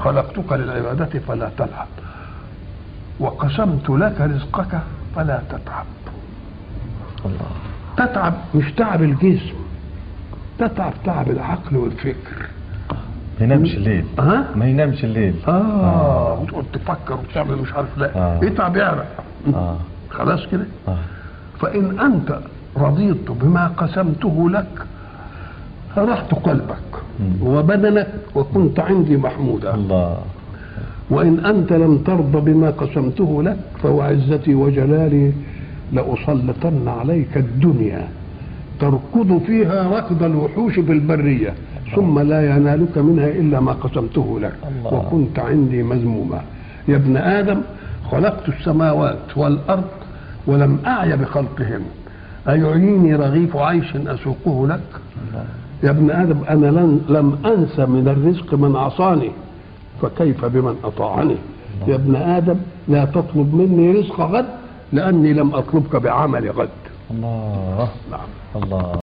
خلقتك للعبادة فلا تلعب. وقسمت لك رزقك فلا تتعب. الله. تتعب مش تعب الجسم. تتعب تعب العقل والفكر. ما ينامش الليل. ها؟ ما ينامش الليل. آه. وتقعد تفكر وتعمل مش عارف لا. آه. اتعب يعرق آه. خلاص كده؟ آه. فإن أنت رضيت بما قسمته لك فرحت قلبك. وبدنك وكنت عندي محمودا. الله. وإن أنت لم ترضى بما قسمته لك فوعزتي وجلالي لأسلطن عليك الدنيا. تركض فيها ركض الوحوش في البرية ثم لا ينالك منها إلا ما قسمته لك. الله. وكنت عندي مذموما. يا ابن آدم خلقت السماوات والأرض ولم أعي بخلقهن أيعيني رغيف عيش أسوقه لك؟ الله. يا ابن آدم أنا لن لم أنس من الرزق من عصاني فكيف بمن أطاعني؟ يا ابن آدم لا تطلب مني رزق غد لأني لم أطلبك بعمل غد. الله. نعم. الله.